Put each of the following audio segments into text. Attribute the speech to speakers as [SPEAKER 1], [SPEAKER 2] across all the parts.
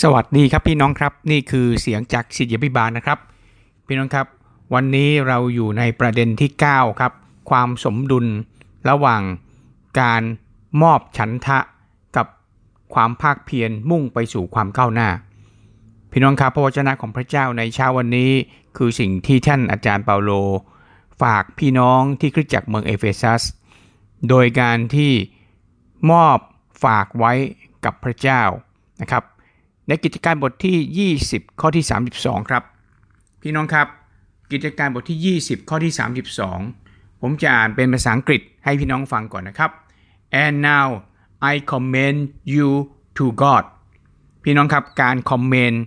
[SPEAKER 1] สวัสดีครับพี่น้องครับนี่คือเสียงจากสิทธิพิบาลนะครับ พี่น้องครับ วันนี้เราอยู่ในประเด็นที่ 9 ครับ ความสมดุลระหว่างการมอบฉันทะกับความภาคเพียรมุ่งไปสู่ความก้าวหน้า พี่น้องครับพระวจนะของพระเจ้าในเช้าวันนี้ คือสิ่งที่ท่านอาจารย์เปาโล ฝากพี่น้องที่คริสตจักรเมืองเอเฟซัส โดยการที่มอบฝากไว้กับพระเจ้านะครับ ในกิจการบทที่ 20 ข้อที่ 32 ครับ พี่น้องครับ กิจการบทที่ 20 ข้อที่ 32 ผมจะอ่านเป็นภาษาอังกฤษให้พี่น้องฟังก่อนนะครับ and now I commend you to God พี่น้องครับการ commend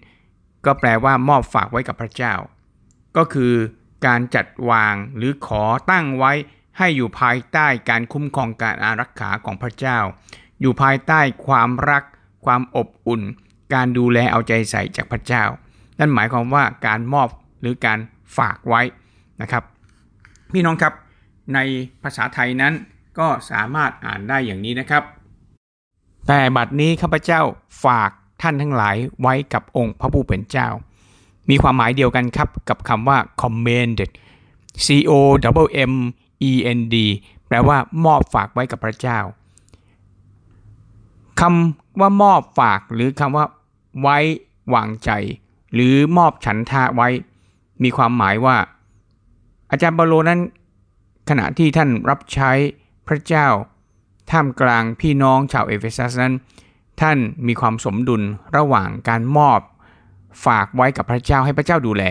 [SPEAKER 1] ก็แปลว่ามอบฝากไว้กับพระเจ้า ก็คือการจัดวางหรือขอตั้งไว้ให้อยู่ภายใต้การคุ้มครองการอารักขาของพระเจ้า อยู่ภายใต้ความรัก ความอบอุ่น การดูแลเอาใจใส่จากพระเจ้า นั่นหมายความว่าการมอบหรือการฝากไว้นะครับ พี่น้องครับในภาษาไทยนั้นก็สามารถอ่านได้อย่างนี้นะครับ แต่บัดนี้ข้าพเจ้าฝากท่านทั้งหลายไว้กับองค์พระผู้เป็นเจ้า มีความหมายเดียวกันครับกับคำว่า commended c o w m e n d แปลว่ามอบฝากไว้กับพระเจ้าคำว่ามอบฝากหรือคำว่า ไว้วางใจ หรือมอบฉันทะไว้ มีความหมายว่า อาจารย์บาโลนั้น ขณะที่ท่านรับใช้พระเจ้า ท่ามกลางพี่น้องชาวเอเฟซัสนั้น ท่านมีความสมดุลระหว่างการมอบ ฝากไว้กับพระเจ้าให้พระเจ้าดูแล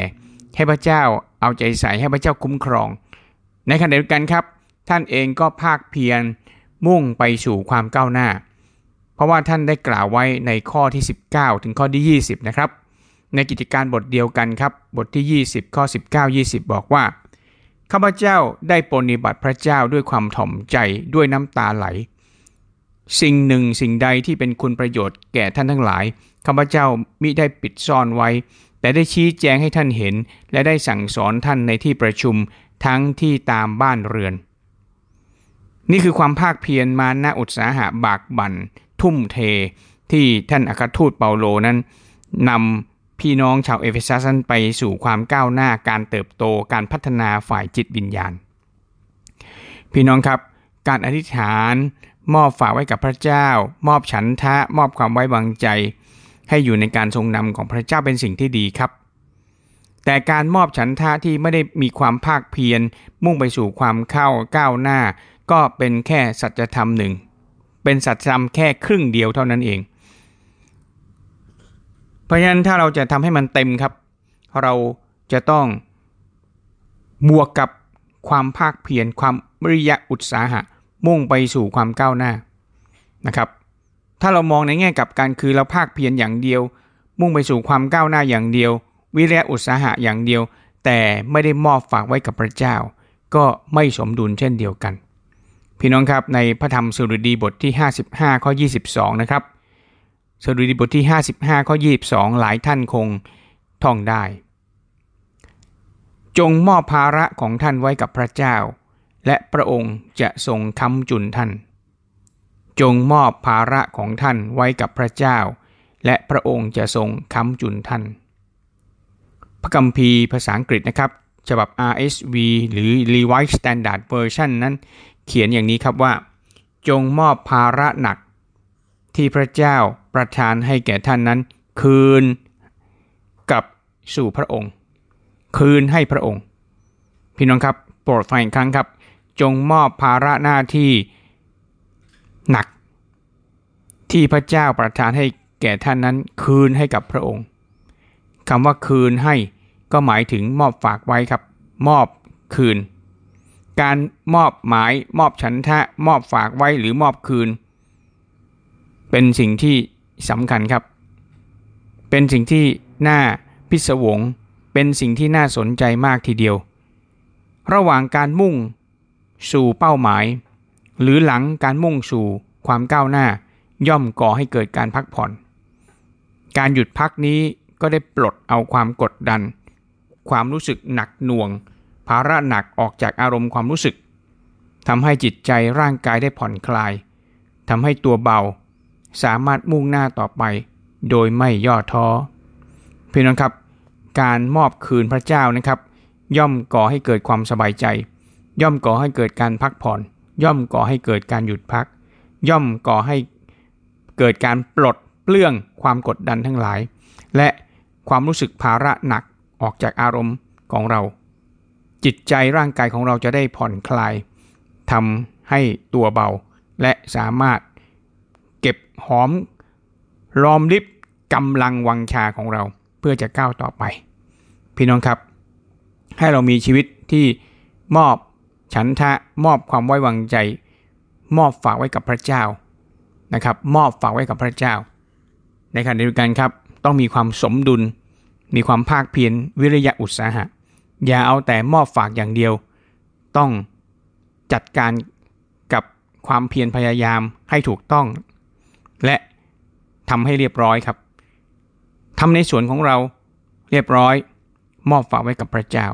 [SPEAKER 1] ให้พระเจ้าเอาใจใส่ให้พระเจ้าคุ้มครอง ในขณะเดียวกันครับ ท่านเองก็ภาคเพียรมุ่งไปสู่ความก้าวหน้า เพราะว่าท่านได้กล่าวไว้ในข้อที่ 19 ถึงข้อที่ 20 นะครับ ในกิจการบทเดียวกันครับ บทที่ 20 ข้อ 19 20 บอกว่าข้าพเจ้าได้ปฏิบัติพระเจ้าด้วยความถ่อมใจด้วยน้ำตาไหล สิ่งหนึ่งสิ่งใดที่เป็นคุณประโยชน์แก่ท่านทั้งหลายข้าพเจ้ามิได้ปิดซ่อนไว้ แต่ได้ชี้แจงให้ท่านเห็น และได้สั่งสอนท่านในที่ประชุมทั้งที่ตามบ้านเรือน นี่คือความภาคเพียรมานะอุตสาหะบากบั่น ทุ่มเทที่ท่านอัครทูตเปาโลนั้นนำพี่น้องชาวเอเฟซัสไปสู่ความก้าวหน้าการเติบโตการพัฒนาฝ่ายจิตวิญญาณ พี่น้องครับการอธิษฐานมอบฝากไว้กับพระเจ้า มอบฉันทะมอบความไว้วางใจ ให้อยู่ในการทรงนำของพระเจ้าเป็นสิ่งที่ดีครับ แต่การมอบฉันทะที่ไม่ได้มีความภาคเพียรมุ่งไปสู่ความเข้าก้าวหน้า ก็เป็นแค่สัจธรรมหนึ่ง เป็นสัตว์ธรรมแค่ครึ่งเดียวเท่านั้นเอง เพราะฉะนั้นถ้าเราจะทำให้มันเต็มครับ เราจะต้องบวกกับความภาคเพียรความริยะอุตสาหะ มุ่งไปสู่ความก้าวหน้านะครับ ถ้าเรามองในแง่กับการคือเราภาคเพียรอย่างเดียว มุ่งไปสู่ความก้าวหน้าอย่างเดียว วิริยะอุตสาหะอย่างเดียว แต่ไม่ได้มอบฝากไว้กับพระเจ้า ก็ไม่สมดุลเช่นเดียวกัน พี่น้องครับในพระธรรมสดุดีบทที่ 55 ข้อ 22 นะครับสดุดีบทที่ 55 ข้อ 22 หลายท่านคงท่องได้ จงมอบภาระของท่านไว้กับพระเจ้า และพระองค์จะทรงค้ำจุนท่าน จงมอบภาระของท่านไว้กับพระเจ้า และพระองค์จะทรงค้ำจุนท่าน พระคัมภีร์ภาษาอังกฤษนะครับ ฉบับ RSV หรือ Revised Standard Version นั้น เขียนอย่างนี้ครับว่า จงมอบภาระหนัก ที่พระเจ้าประทานให้แก่ท่านนั้น คืนกับสู่พระองค์ คืนให้พระองค์ พี่น้องครับโปรดฟังอีกครั้งครับ จงมอบภาระหน้าที่หนัก ที่พระเจ้าประทานให้แก่ท่านนั้น คืนให้กับพระองค์คำว่าคืนให้ก็หมายถึงมอบฝากไว้ครับ มอบคืน การมอบหมายมอบฉันทะมอบฝากไว้หรือมอบคืน เป็นสิ่งที่สำคัญครับ เป็นสิ่งที่น่าพิศวง เป็นสิ่งที่น่าสนใจมากทีเดียว ระหว่างการมุ่งสู่เป้าหมาย หรือหลังการมุ่งสู่ความก้าวหน้า ย่อมก่อให้เกิดการพักผ่อน การหยุดพักนี้ก็ได้ปลดเอาความกดดัน ความรู้สึกหนักหน่วง ภาระหนักออกจากอารมณ์ความรู้สึกทำให้จิตใจร่างกายได้ผ่อนคลายทำให้ตัวเบา สามารถมุ่งหน้าต่อไป โดยไม่ย่อท้อพี่น้องครับ การมอบคืนพระเจ้านะครับ ย่อมก่อให้เกิดความสบายใจ ย่อมก่อให้เกิดการพักผ่อน ย่อมก่อให้เกิดการหยุดพัก ย่อมก่อให้เกิดการปลดเปลื้องความกดดันทั้งหลาย และความรู้สึกภาระหนักออกจากอารมณ์ของเรา จิตใจร่างกายของเราจะได้ผ่อนคลายทำให้ตัวเบา และสามารถเก็บหอมรอมริบกำลังวังชาของเราเพื่อจะก้าวต่อไป พี่น้องครับ ให้เรามีชีวิตที่มอบฉันทะมอบความไว้วางใจ มอบฝากไว้กับพระเจ้านะครับ มอบฝากไว้กับพระเจ้า ในขณะเดียวกันครับ ต้องมีความสมดุล มีความภาคเพียรวิริยะอุตสาหะ อย่าเอาแต่มอบฝากอย่างเดียว ต้องจัดการกับความเพียรพยายามให้ถูกต้อง และทำให้เรียบร้อยครับทำในส่วนของเราเรียบร้อย มอบฝากไว้กับพระเจ้า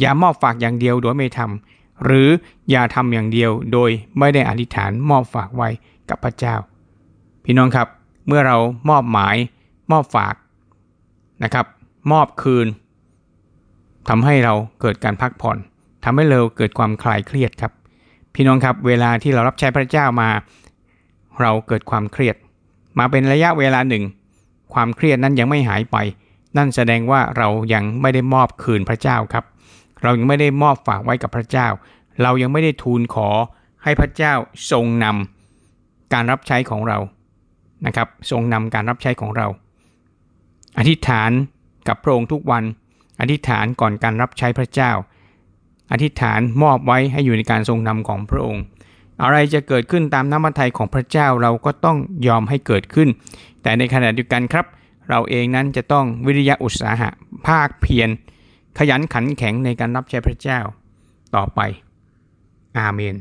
[SPEAKER 1] อย่ามอบฝากอย่างเดียวโดยไม่ทำหรืออย่าทำอย่างเดียวโดยไม่ได้อธิษฐานมอบฝากไว้กับพระเจ้า พี่น้องครับ เมื่อเรามอบหมาย มอบฝากนะครับ มอบคืน ทำให้เราเกิดการพักผ่อนทำให้เราเกิดความคลายเครียดครับ พี่น้องครับเวลาที่เรารับใช้พระเจ้ามา เราเกิดความเครียด มาเป็นระยะเวลาหนึ่ง ความเครียดนั้นยังไม่หายไป นั่นแสดงว่าเรายังไม่ได้มอบคืนพระเจ้าครับ เรายังไม่ได้มอบฝากไว้กับพระเจ้า เรายังไม่ได้ทูลขอให้พระเจ้าทรงนำการรับใช้ของเรานะครับ ทรงนำการรับใช้ของเรา อธิษฐานกับพระองค์ทุกวัน อธิษฐานก่อนการรับใช้พระเจ้า อธิษฐานมอบไว้ให้อยู่ในการทรงนำของพระองค์ อะไรจะเกิดขึ้นตามน้ำมันไทยของพระเจ้าเราก็ต้องยอมให้เกิดขึ้น แต่ในขณะเดียวกันครับ เราเองนั้นจะต้องวิริยะอุตสาหะภาคเพียรขยันขันแข็งในการรับใช้พระเจ้า ต่อไป อาเมน